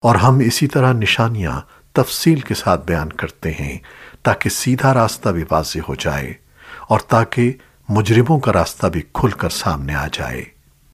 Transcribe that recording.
اور ہم اسی طرح نشانیاں تفصیل کے ساتھ بیان کرتے ہیں تاکہ سیدھا راستہ بھی واضح ہو جائے اور تاکہ مجرموں کا راستہ بھی کھل کر سامنے آ جائے۔